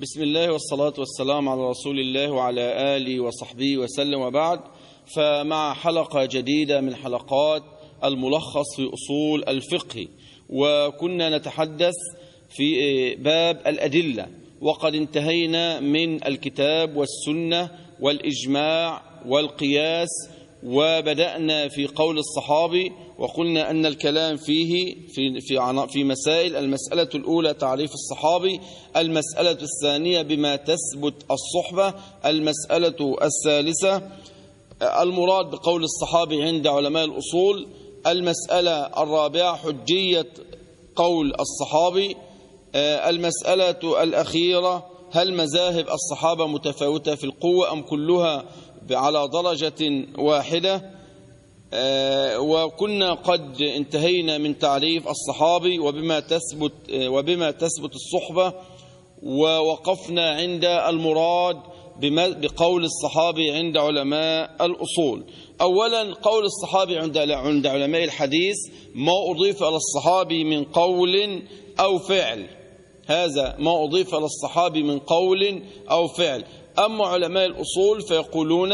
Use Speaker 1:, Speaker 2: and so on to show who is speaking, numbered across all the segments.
Speaker 1: بسم الله والصلاة والسلام على رسول الله وعلى آله وصحبه وسلم وبعد. فمع حلقة جديدة من حلقات الملخص في أصول الفقه وكنا نتحدث في باب الأدلة وقد انتهينا من الكتاب والسنة والإجماع والقياس وبدأنا في قول الصحابي وقلنا أن الكلام فيه في في في مسائل. المسألة الأولى تعريف الصحابي المسألة الثانية بما تثبت الصحبة المسألة الثالثة المراد بقول الصحابي عند علماء الأصول المسألة الرابعة حجية قول الصحابي المسألة الأخيرة هل مذاهب الصحابة متفاوتة في القوة أم كلها على درجة واحدة؟ وكنا قد انتهينا من تعريف الصحابي وبما تثبت وبما تثبت الصحبة ووقفنا عند المراد بقول الصحابي عند علماء الأصول. أولا قول الصحابي عند عند علماء الحديث ما أضيف إلى الصحابي من قول أو فعل. هذا ما أضيف إلى الصحابي من قول أو فعل. أما علماء الأصول فيقولون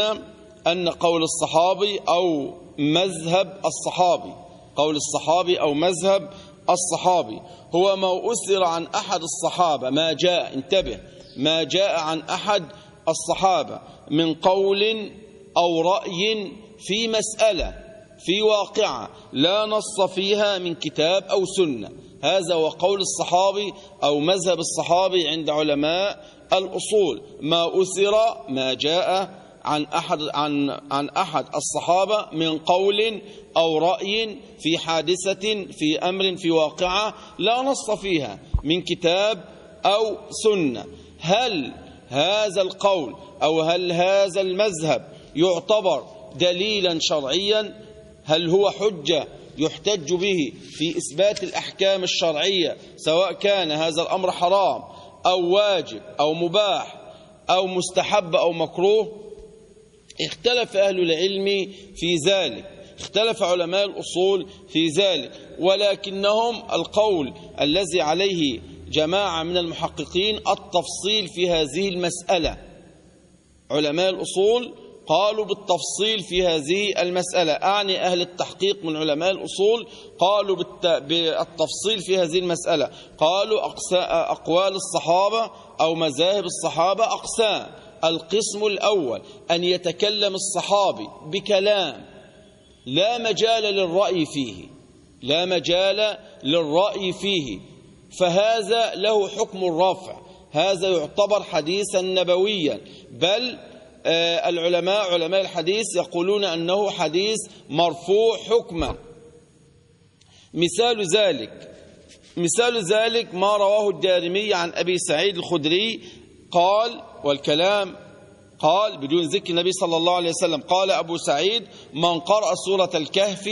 Speaker 1: أن قول الصحابي أو مذهب الصحابي قول الصحابي أو مذهب الصحابي. هو ما أسر عن أحد الصحابة ما جاء انتبه ما جاء عن أحد الصحابة من قول أو رأي في مسألة في واقعة لا نص فيها من كتاب أو سنة. هذا هو قول الصحابي أو مذهب الصحابي عند علماء الأصول. ما أسر ما جاء عن أحد, عن, عن أحد الصحابة من قول أو رأي في حادثة في أمر في واقعة لا نص فيها من كتاب أو سنة. هل هذا القول أو هل هذا المذهب يعتبر دليلا شرعيا؟ هل هو حجة يحتج به في إثبات الأحكام الشرعية سواء كان هذا الأمر حرام أو واجب أو مباح أو مستحب أو مكروه؟ اختلف أهل العلم في ذلك. اختلف علماء الأصول في ذلك. ولكنهم القول الذي عليه جماعة من المحققين التفصيل في هذه المسألة. علماء الأصول قالوا بالتفصيل في هذه المسألة. أعني أهل التحقيق من علماء الأصول قالوا بالتفصيل في هذه المسألة. قالوا أقوال الصحابة أو مذاهب الصحابة أقسام القسم الأول أن يتكلم الصحابي بكلام لا مجال للرأي فيه لا مجال للرأي فيه. فهذا له حكم الرفع هذا يعتبر حديثا نبويا. بل العلماء علماء الحديث يقولون أنه حديث مرفوع حكما. مثال ذلك مثال ذلك ما رواه الدارمي عن أبي سعيد الخدري قال والكلام قال بدون ذكر النبي صلى الله عليه وسلم قال أبو سعيد من قرأ سورة الكهف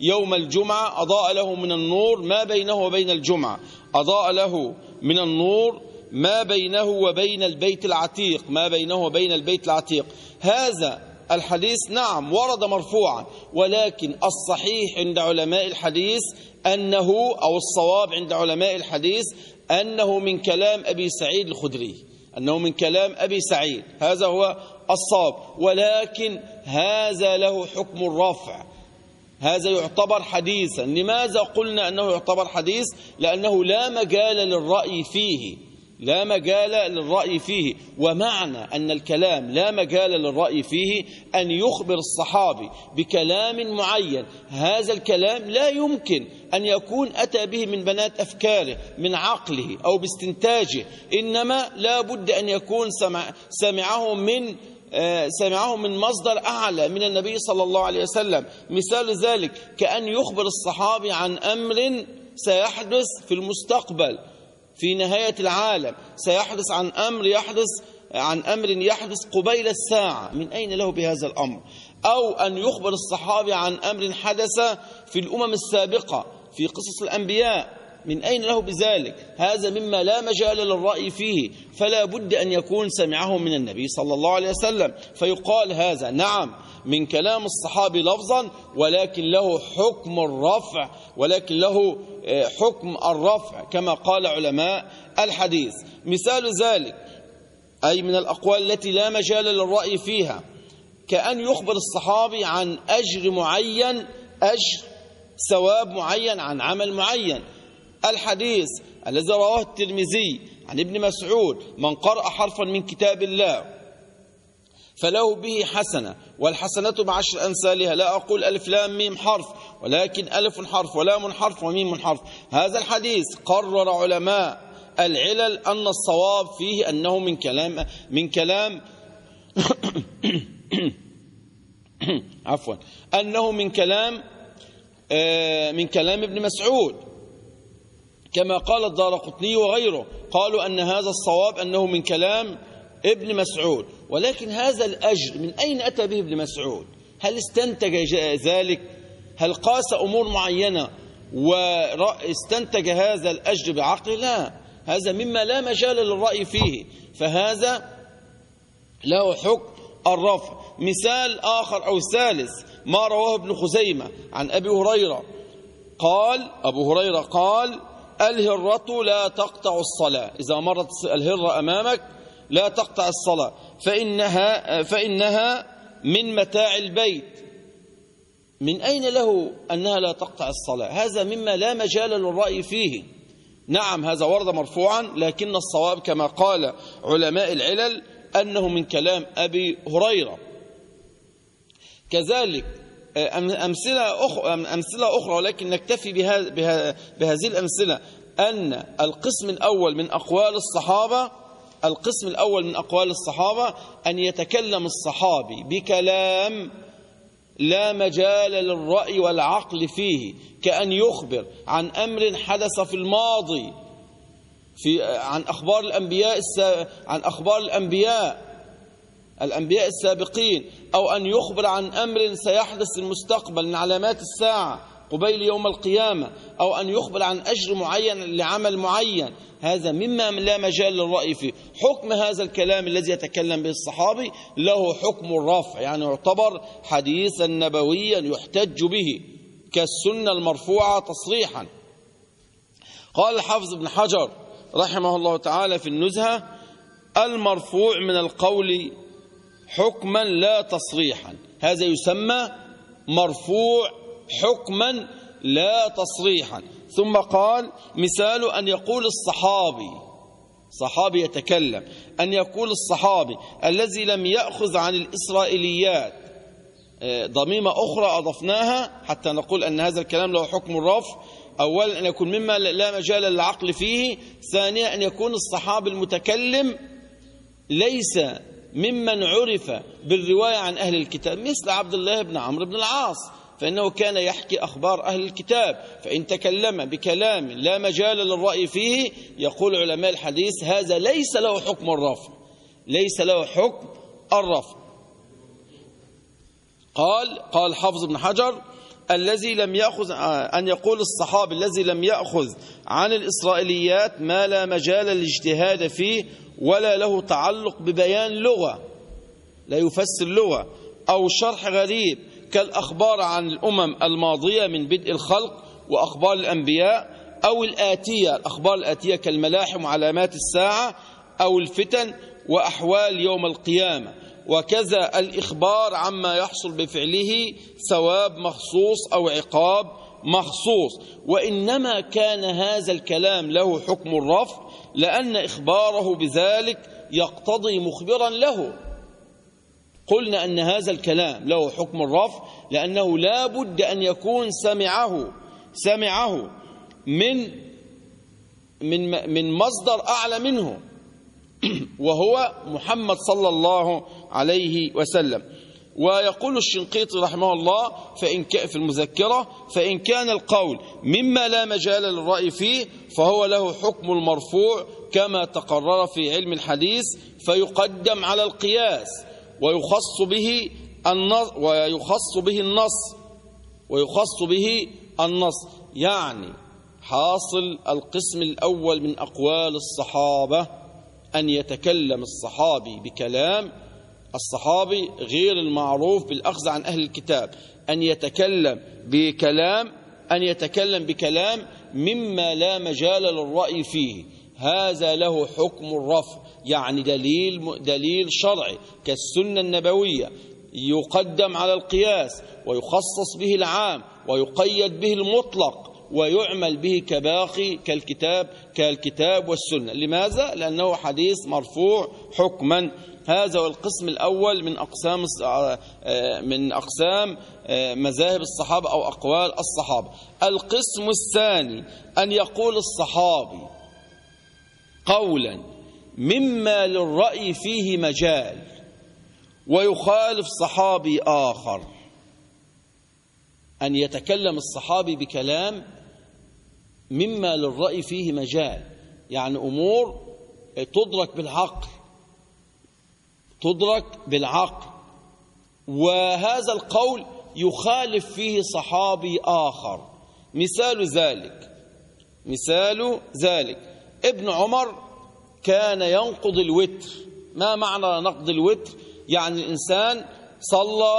Speaker 1: يوم الجمعة أضاء له من النور ما بينه وبين الجمعة. أضاء له من النور ما بينه وبين البيت العتيق ما بينه وبين البيت العتيق. هذا الحديث نعم ورد مرفوعا ولكن الصحيح عند علماء الحديث أنه أو الصواب عند علماء الحديث أنه من كلام أبي سعيد الخدري. أنه من كلام أبي سعيد. هذا هو الصواب. ولكن هذا له حكم الرفع هذا يعتبر حديثا. لماذا قلنا أنه يعتبر حديث؟ لأنه لا مجال للرأي فيه. لا مجال للرأي فيه. ومعنى أن الكلام لا مجال للرأي فيه أن يخبر الصحابي بكلام معين. هذا الكلام لا يمكن أن يكون أتى به من بنات أفكاره من عقله أو باستنتاجه. إنما لا بد أن يكون سمع سمعه من سمعه من مصدر أعلى من النبي صلى الله عليه وسلم. مثال ذلك كأن يخبر الصحابي عن أمر سيحدث في المستقبل. في نهاية العالم سيحدث عن أمر يحدث عن أمر يحدث قبيل الساعة. من أين له بهذا الأمر؟ أو أن يخبر الصحابي عن أمر حدث في الأمم السابقة في قصص الأنبياء. من أين له بذلك؟ هذا مما لا مجال للرأي فيه. فلا بد أن يكون سمعه من النبي صلى الله عليه وسلم. فيقال هذا نعم من كلام الصحابي لفظا ولكن له حكم الرفع ولكن له حكم الرفع كما قال علماء الحديث. مثال ذلك أي من الأقوال التي لا مجال للرأي فيها كأن يخبر الصحابي عن أجر معين أجر ثواب معين عن عمل معين. الحديث الذي رواه الترمذي عن ابن مسعود من قرأ حرفا من كتاب الله فله به حسنة والحسنة بعشر أمثالها لا أقول ألف لام ميم حرف ولكن ألف حرف ولام حرف وميم حرف. هذا الحديث قرر علماء العلل أن الصواب فيه أنه من كلام من كلام عفوا أنه من كلام آه، من كلام ابن مسعود. كما قال الدار قطني وغيره. قالوا أن هذا الصواب أنه من كلام ابن مسعود. ولكن هذا الأجر من أين أتى به ابن مسعود؟ هل استنتج ذلك؟ هل قاس أمور معينة واستنتج هذا الأجر بعقل؟ لا. هذا مما لا مجال للرأي فيه. فهذا له حكم الرفع. مثال آخر أو ثالث ما رواه ابن خزيمة عن أبي هريرة. قال أبو هريرة قال الهرة لا تقطع الصلاة. إذا مرت الهرة أمامك لا تقطع الصلاة. فإنها, فإنها من متاع البيت. من أين له أنها لا تقطع الصلاة؟ هذا مما لا مجال للرأي فيه. نعم هذا ورد مرفوعا لكن الصواب كما قال علماء العلل أنه من كلام أبي هريرة. كذلك أمثلة أخرى, أمثلة أخرى ولكن نكتفي بهذه الأمثلة. أن القسم الأول من أقوال الصحابة القسم الأول من أقوال الصحابة أن يتكلم الصحابي بكلام لا مجال للرأي والعقل فيه كأن يخبر عن أمر حدث في الماضي في عن أخبار الأنبياء عن أخبار الأنبياء. الأنبياء السابقين أو أن يخبر عن أمر سيحدث في المستقبل من علامات الساعة قبيل يوم القيامة أو أن يخبر عن أجر معين لعمل معين. هذا مما لا مجال للرأي فيه. حكم هذا الكلام الذي يتكلم به الصحابي له حكم الرفع يعني يعتبر حديثا نبويا يحتج به كالسنة المرفوعة تصريحا. قال الحافظ ابن حجر رحمه الله تعالى في النزهة المرفوع من القول حكما لا تصريحا. هذا يسمى مرفوع حكما لا تصريحا. ثم قال مثال أن يقول الصحابي صحابي يتكلم أن يقول الصحابي الذي لم يأخذ عن الإسرائيليات آه، ضميمة أخرى أضفناها حتى نقول أن هذا الكلام له حكم الرفع. أولا أن يكون مما لا مجال للعقل فيه. ثانيا أن يكون الصحابي المتكلم ليس ممن عرف بالرواية عن أهل الكتاب مثل عبد الله بن عمرو بن العاص فإنه كان يحكي أخبار أهل الكتاب فإن تكلم بكلام لا مجال للرأي فيه يقول علماء الحديث هذا ليس له حكم الرفع ليس له حكم الرفع قال قال حافظ بن حجر الذي لم يأخذ أن يقول الصحابي الذي لم يأخذ عن الإسرائيليات ما لا مجال للاجتهاد فيه ولا له تعلق ببيان لغة لا يفسر لغة أو شرح غريب كالأخبار عن الأمم الماضية من بدء الخلق وأخبار الأنبياء أو الآتية الأخبار الآتية كالملاحم وعلامات الساعة أو الفتن وأحوال يوم القيامة. وكذا الإخبار عما يحصل بفعله ثواب مخصوص أو عقاب مخصوص. وإنما كان هذا الكلام له حكم الرفع لأن إخباره بذلك يقتضي مخبرا له. قلنا أن هذا الكلام له حكم الرفع لأنه لا بد أن يكون سمعه سمعه من من من مصدر أعلى منه وهو محمد صلى الله عليه وسلم. ويقول الشنقيطي رحمه الله فإن في المذكرة فإن كان القول مما لا مجال للرأي فيه فهو له حكم المرفوع كما تقرر في علم الحديث فيقدم على القياس ويخص به النص ويخص به النص ويخص به النص. يعني حاصل القسم الأول من أقوال الصحابة أن يتكلم الصحابي بكلام الصحابي غير المعروف بالأخذ عن أهل الكتاب أن يتكلم بكلام أن يتكلم بكلام مما لا مجال للرأي فيه. هذا له حكم الرفع يعني دليل دليل شرعي كالسنة النبوية. يقدم على القياس ويخصص به العام ويقيد به المطلق ويعمل به كباقي كالكتاب كالكتاب والسنة. لماذا؟ لأنه حديث مرفوع حكما. هذا هو القسم الأول من أقسام من أقسام مذاهب الصحابة أو أقوال الصحابة. القسم الثاني أن يقول الصحابي قولا مما للرأي فيه مجال ويخالف صحابي آخر. أن يتكلم الصحابي بكلام مما للرأي فيه مجال. يعني أمور تدرك بالعقل تدرك بالعقل. وهذا القول يخالف فيه صحابي آخر. مثال ذلك مثال ذلك. ابن عمر كان ينقض الوتر. ما معنى نقض الوتر؟ يعني الإنسان صلى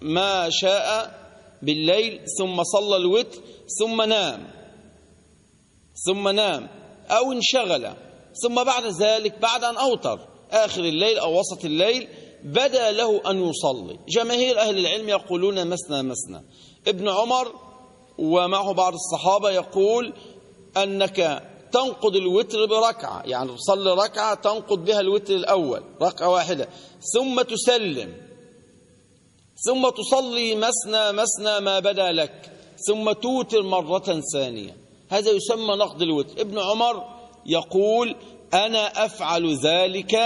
Speaker 1: ما شاء بالليل ثم صلى الوتر ثم نام ثم نام أو انشغل ثم بعد ذلك بعد أن أوتر. آخر الليل أو وسط الليل بدا له أن يصلي. جماهير أهل العلم يقولون مسنا مسنا. ابن عمر ومعه بعض الصحابة يقول أنك تنقض الوتر بركعة. يعني تصلي ركعة تنقض بها الوتر الأول ركعة واحدة. ثم تسلم. ثم تصلي مسنا مسنا ما بدا لك. ثم توتر مرة ثانية. هذا يسمى نقض الوتر. ابن عمر يقول أنا أفعل ذلك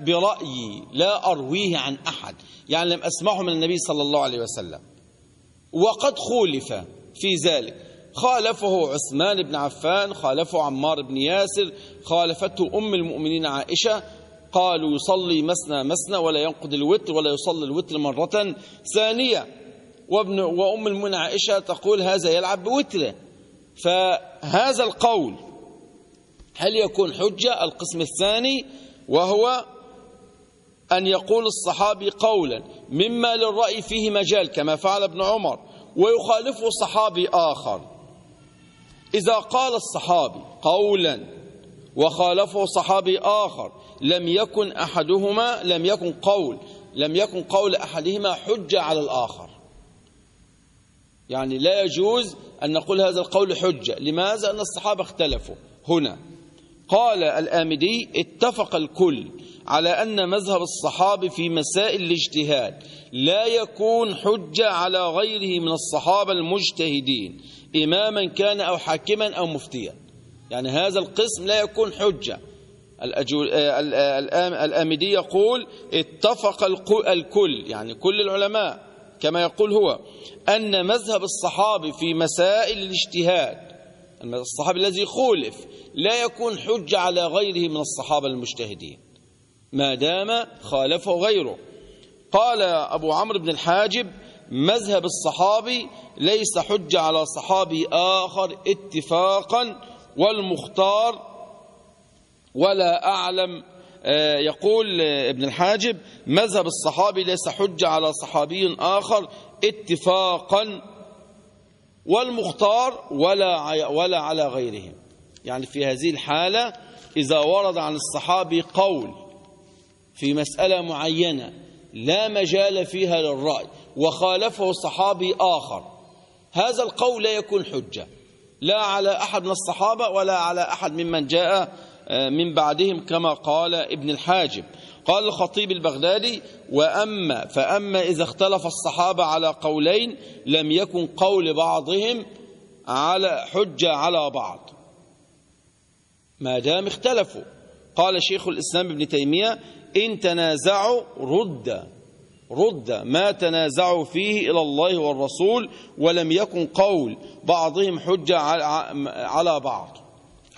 Speaker 1: برأيي لا أرويه عن أحد. يعني لم أسمعه من النبي صلى الله عليه وسلم. وقد خولف في ذلك. خالفه عثمان بن عفان خالفه عمار بن ياسر خالفته أم المؤمنين عائشة. قالوا يصلي مسنا مسنا ولا ينقض الوتر ولا يصلي الوتر مرة ثانية. وابن وأم المؤمنين عائشة تقول هذا يلعب بوتره. فهذا القول هل يكون حجة؟ القسم الثاني وهو أن يقول الصحابي قولا مما للرأي فيه مجال كما فعل ابن عمر ويخالفه صحابي آخر. إذا قال الصحابي قولا وخالفه صحابي آخر لم يكن أحدهما لم يكن قول لم يكن قول أحدهما حجة على الآخر. يعني لا يجوز أن نقول هذا القول حجة. لماذا؟ أن الصحابة اختلفوا هنا. قال الآمدي اتفق الكل على أن مذهب الصحابة في مسائل الاجتهاد لا يكون حجة على غيره من الصحابة المجتهدين إماما كان أو حاكما أو مفتيا. يعني هذا القسم لا يكون حجة. الآمدي يقول اتفق الكل يعني كل العلماء كما يقول هو أن مذهب الصحابة في مسائل الاجتهاد الصحابي الذي خولف لا يكون حجة على غيره من الصحابة المجتهدين. ما دام خالفه غيره. قال أبو عمرو بن الحاجب مذهب الصحابي ليس حجة على صحابي آخر اتفاقا والمختار ولا أعلم. آه، يقول ابن الحاجب مذهب الصحابي ليس حجة على صحابي آخر اتفاقا. والمختار ولا ولا على غيرهم. يعني في هذه الحالة إذا ورد عن الصحابي قول في مسألة معينة لا مجال فيها للرأي وخالفه صحابي آخر هذا القول لا يكون حجة. لا على أحد من الصحابة ولا على أحد ممن جاء آه، من بعدهم كما قال ابن الحاجب. قال الخطيب البغدادي وأما فأما إذا اختلف الصحابة على قولين لم يكن قول بعضهم على حجة على بعض. ما دام اختلفوا. قال شيخ الإسلام ابن تيمية إن تنازعوا رد رد ما تنازعوا فيه إلى الله والرسول ولم يكن قول بعضهم حجة على بعض.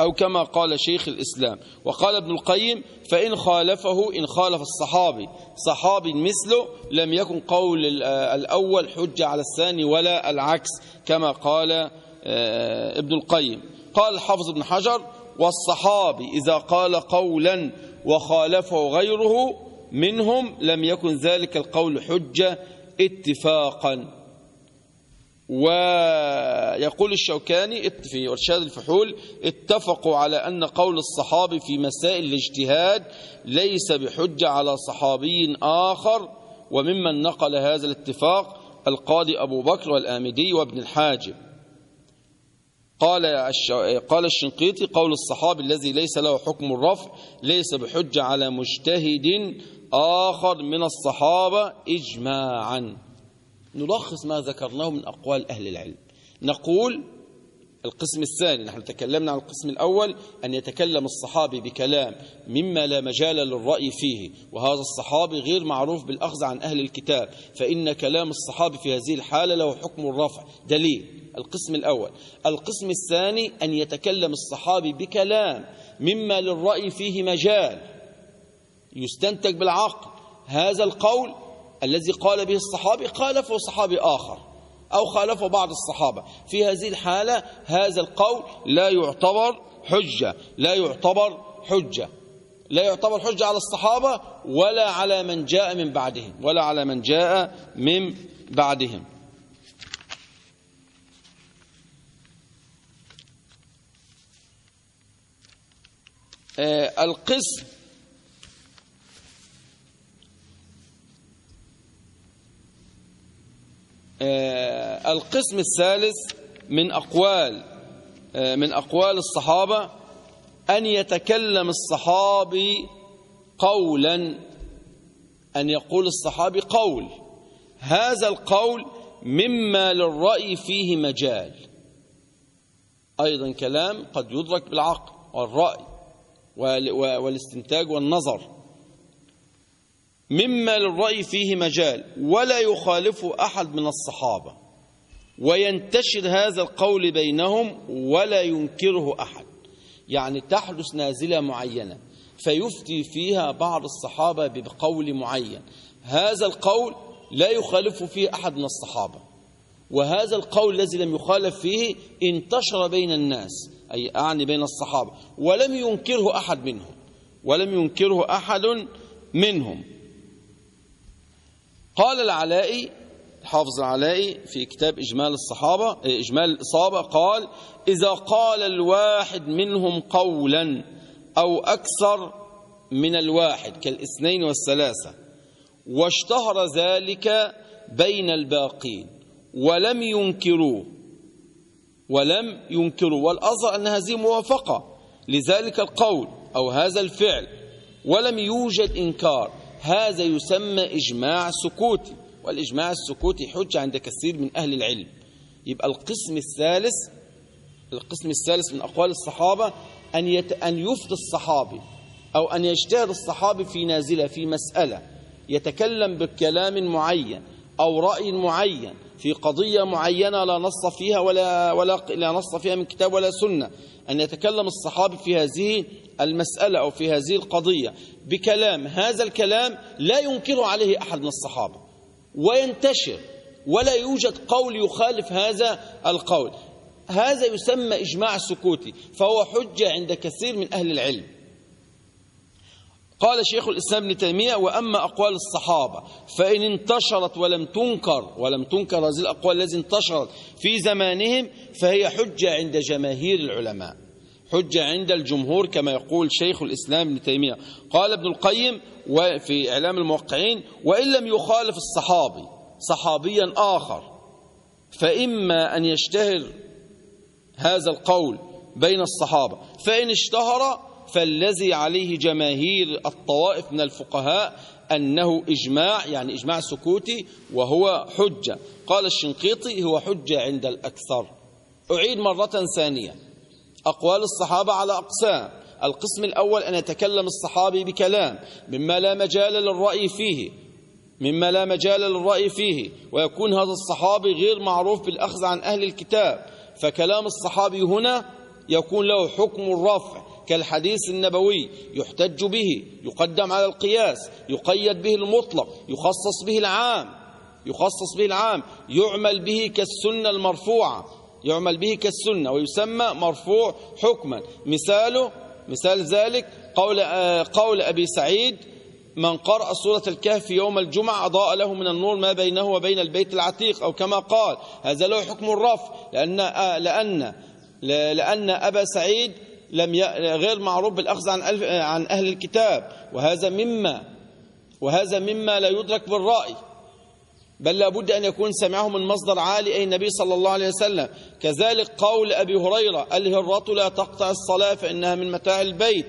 Speaker 1: أو كما قال شيخ الإسلام. وقال ابن القيم فإن خالفه إن خالف الصحابي. صحابي مثله لم يكن قول الأول حجة على الثاني ولا العكس كما قال آه، ابن القيم. قال الحافظ ابن حجر والصحابي إذا قال قولا وخالفه غيره منهم لم يكن ذلك القول حجة اتفاقا. ويقول الشوكاني في إرشاد الفحول اتفقوا على أن قول الصحابي في مسائل الاجتهاد ليس بحجة على صحابي آخر وممن نقل هذا الاتفاق القاضي أبو بكر والآمدي وابن الحاجب. قال قال الشنقيطي قول الصحابي الذي ليس له حكم الرفع ليس بحجة على مجتهد آخر من الصحابة إجماعا. نلخص ما ذكرناه من أقوال أهل العلم. نقول القسم الثاني نحن تكلمنا عن القسم الأول أن يتكلم الصحابي بكلام مما لا مجال للرأي فيه وهذا الصحابي غير معروف بالأخذ عن أهل الكتاب فإن كلام الصحابي في هذه الحالة له حكم الرفع دليل. القسم الأول. القسم الثاني أن يتكلم الصحابي بكلام مما للرأي فيه مجال. يستنتج بالعقل. هذا القول الذي قال به الصحابي خالفه صحابي آخر أو خالفه بعض الصحابة. في هذه الحالة هذا القول لا يعتبر حجة لا يعتبر حجة لا يعتبر حجة على الصحابة ولا على من جاء من بعدهم ولا على من جاء من بعدهم. آه القسم القسم الثالث من أقوال آه من أقوال الصحابة أن يتكلم الصحابي قولا أن يقول الصحابي قول. هذا القول مما للرأي فيه مجال. أيضا كلام قد يدرك بالعقل والرأي والاستنتاج والنظر. مما للرأي فيه مجال ولا يخالف أحد من الصحابة. وينتشر هذا القول بينهم ولا ينكره أحد. يعني تحدث نازلة معينة فيفتي فيها بعض الصحابة بقول معين. هذا القول لا يخالف فيه أحد من الصحابة. وهذا القول الذي لم يخالف فيه انتشر بين الناس أي أعني بين الصحابة ولم ينكره أحد منهم. ولم ينكره أحد منهم. قال العلائي حافظ العلائي في كتاب إجمال الصحابة إجمال الإصابة قال إذا قال الواحد منهم قولا أو أكثر من الواحد كالاثنين والثلاثة واشتهر ذلك بين الباقين ولم ينكروه ولم ينكروا والأظهر أن هذه موافقة لذلك القول أو هذا الفعل ولم يوجد إنكار هذا يسمى إجماع سكوتي والإجماع السكوتي حجة عند كثير من أهل العلم. يبقى القسم الثالث القسم الثالث من أقوال الصحابة أن يت... أن يفتي الصحابي أو أن يجتهد الصحابي في نازلة في مسألة يتكلم بكلام معين أو رأي معين في قضية معينة لا نص فيها ولا, ولا لا نص فيها من كتاب ولا سنة. أن يتكلم الصحابي في هذه المسألة أو في هذه القضية. بكلام هذا الكلام لا ينكر عليه أحد من الصحابة وينتشر ولا يوجد قول يخالف هذا القول. هذا يسمى إجماع سكوتي فهو حجة عند كثير من أهل العلم. قال شيخ الإسلام ابن تيمية وأما أقوال الصحابة فإن انتشرت ولم تنكر ولم تنكر هذه الأقوال التي انتشرت في زمانهم فهي حجة عند جماهير العلماء. حجة عند الجمهور كما يقول شيخ الإسلام ابن تيمية. قال ابن القيم في إعلام الموقعين وإن لم يخالف الصحابي صحابيا آخر فإما أن يشتهر هذا القول بين الصحابة فإن اشتهر فالذي عليه جماهير الطوائف من الفقهاء أنه إجماع يعني إجماع سكوتي وهو حجة. قال الشنقيطي هو حجة عند الأكثر. أعيد مرة ثانية. أقوال الصحابة على أقسام. القسم الأول أن يتكلم الصحابي بكلام مما لا مجال للرأي فيه. مما لا مجال للرأي فيه. ويكون هذا الصحابي غير معروف بالأخذ عن أهل الكتاب. فكلام الصحابي هنا يكون له حكم الرفع كالحديث النبوي. يحتج به يقدم على القياس يقيد به المطلق يخصص به العام يخصص به العام يعمل به كالسنة المرفوعة. يعمل به كالسنة ويسمى مرفوع حكما. مثاله مثال ذلك قول قول أبي سعيد من قرأ سورة الكهف يوم الجمعة أضاء له من النور ما بينه وبين البيت العتيق. أو كما قال هذا له حكم الرفع لأن آه، لأن لأن أبا سعيد لم. غير معروف بالأخذ عن عن أهل الكتاب. وهذا مما وهذا مما لا يدرك بالرأي. بل لابد أن يكون سمعه من مصدر عالي أي النبي صلى الله عليه وسلم. كذلك قول أبي هريرة الهرة لا تقطع الصلاة فإنها من متاع البيت.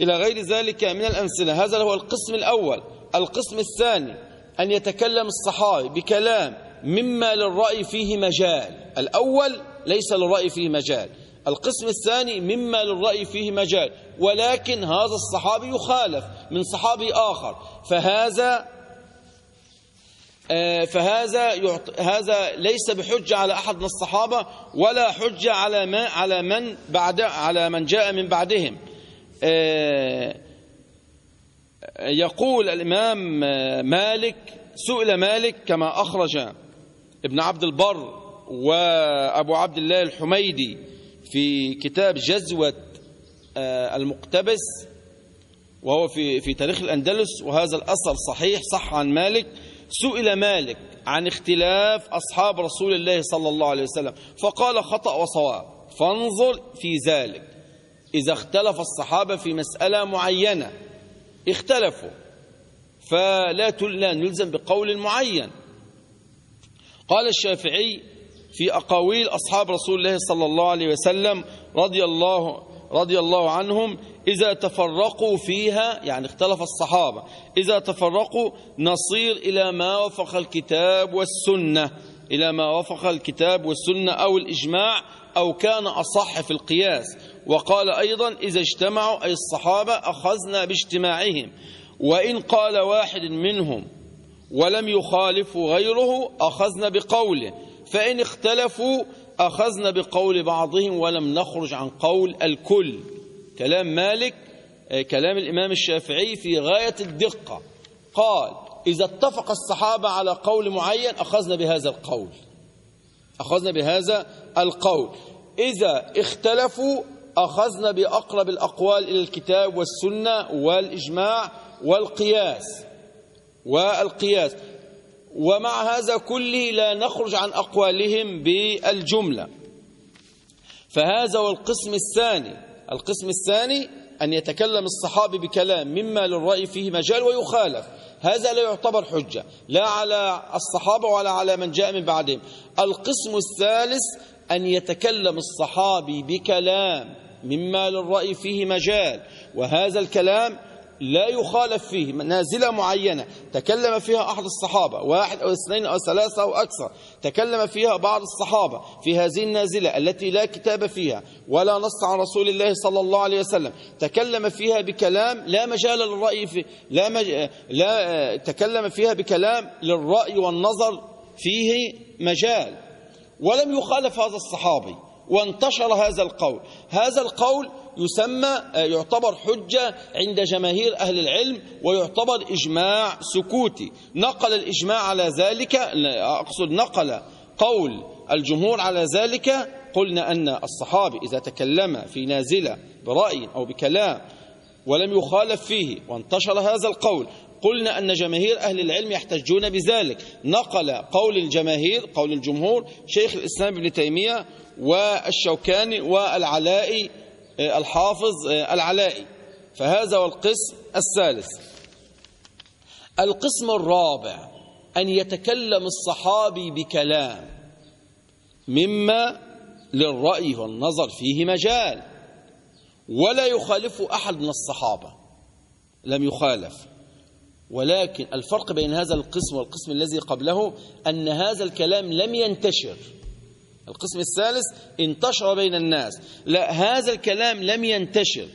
Speaker 1: إلى غير ذلك من الأمثلة. هذا هو القسم الأول. القسم الثاني أن يتكلم الصحابي بكلام مما للرأي فيه مجال. الأول ليس للرأي فيه مجال. القسم الثاني مما للرأي فيه مجال. ولكن هذا الصحابي يخالف من صحابي آخر. فهذا آه، فهذا هذا ليس بحجة على أحد من الصحابة ولا حجة على ما على من بعد على من جاء من بعدهم. آه، يقول الإمام مالك سئل مالك كما أخرج ابن عبد البر وأبو عبد الله الحميدي في كتاب جزوة آه، المقتبس وهو في في تاريخ الأندلس وهذا الأثر صحيح صح عن مالك. سئل مالك عن اختلاف أصحاب رسول الله صلى الله عليه وسلم فقال خطأ وصواب فانظر في ذلك. إذا اختلف الصحابة في مسألة معينة اختلفوا فلا لا نلزم بقول معين. قال الشافعي في أقاويل أصحاب رسول الله صلى الله عليه وسلم رضي الله رضي الله عنهم إذا تفرقوا فيها يعني اختلف الصحابة إذا تفرقوا نصير إلى ما وفق الكتاب والسنة إلى ما وفق الكتاب والسنة أو الإجماع أو كان أصح في القياس. وقال أيضا إذا اجتمعوا أي الصحابة أخذنا باجتماعهم. وإن قال واحد منهم ولم يخالفوا غيره أخذنا بقوله. فإن اختلفوا أخذنا بقول بعضهم ولم نخرج عن قول الكل. كلام مالك آه، كلام الإمام الشافعي في غاية الدقة. قال إذا اتفق الصحابة على قول معين أخذنا بهذا القول. أخذنا بهذا القول. إذا اختلفوا أخذنا بأقرب الأقوال إلى الكتاب والسنة والإجماع والقياس. والقياس. ومع هذا كله لا نخرج عن أقوالهم بالجملة. فهذا هو القسم الثاني. القسم الثاني أن يتكلم الصحابي بكلام مما للرأي فيه مجال ويخالف. هذا لا يعتبر حجة. لا على الصحابة ولا على من جاء من بعدهم. القسم الثالث أن يتكلم الصحابي بكلام مما للرأي فيه مجال. وهذا الكلام لا يخالف فيه نازلة معينة. تكلم فيها أحد الصحابة واحد أو اثنين أو ثلاثة أو أكثر. تكلم فيها بعض الصحابة في هذه النازلة التي لا كتاب فيها ولا نص عن رسول الله صلى الله عليه وسلم. تكلم فيها بكلام لا مجال للرأي في لا, مج... لا تكلم فيها بكلام للرأي والنظر فيه مجال. ولم يخالف هذا الصحابي وانتشر هذا القول. هذا القول يسمى يعتبر حجة عند جماهير أهل العلم ويعتبر إجماع سكوتي. نقل الإجماع على ذلك أقصد نقل قول الجمهور على ذلك قلنا أن الصحابي إذا تكلم في نازلة برأي أو بكلام ولم يخالف فيه وانتشر هذا القول قلنا أن جماهير أهل العلم يحتجون بذلك. نقل قول الجماهير قول الجمهور شيخ الإسلام ابن تيمية والشوكاني والعلائي آه، الحافظ آه، العلائي. فهذا هو القسم الثالث. القسم الرابع أن يتكلم الصحابي بكلام مما للرأي والنظر فيه مجال. ولا يخالف أحد من الصحابة لم يخالف. ولكن الفرق بين هذا القسم والقسم الذي قبله أن هذا الكلام لم ينتشر. القسم الثالث انتشر بين الناس. لا هذا الكلام لم ينتشر.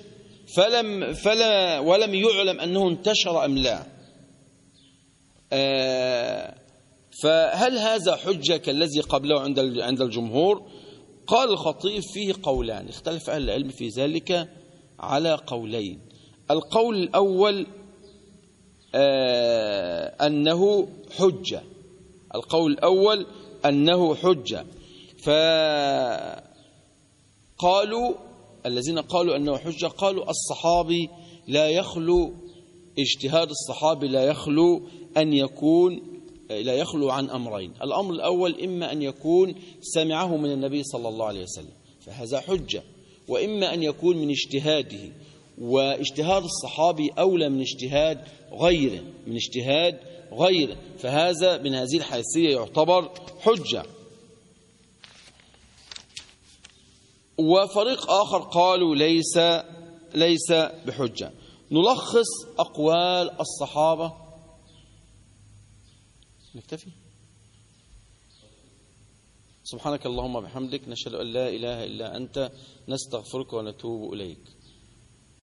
Speaker 1: فلم فلا ولم يعلم أنه انتشر أم لا. آه فهل هذا حجة كالذي قبله عند عند الجمهور؟ قال الخطيب فيه قولان. اختلف أهل العلم في ذلك على قولين. القول الأول آه أنه حجة. القول الأول أنه حجة. فقالوا الذين قالوا أنه حجة قالوا الصحابي لا يخلو اجتهاد الصحابي لا يخلو أن يكون لا يخلو عن أمرين. الأمر الأول إما أن يكون سمعه من النبي صلى الله عليه وسلم فهذا حجة. وإما أن يكون من اجتهاده. واجتهاد الصحابي أولى من اجتهاد غيره من اجتهاد غيره. فهذا من هذه الحيثية يعتبر حجة. وفريق آخر قالوا ليس ليس بحجة. نلخص أقوال الصحابة. نكتفي. سبحانك اللهم وبحمدك نشهد أن لا إله إلا أنت نستغفرك ونتوب إليك.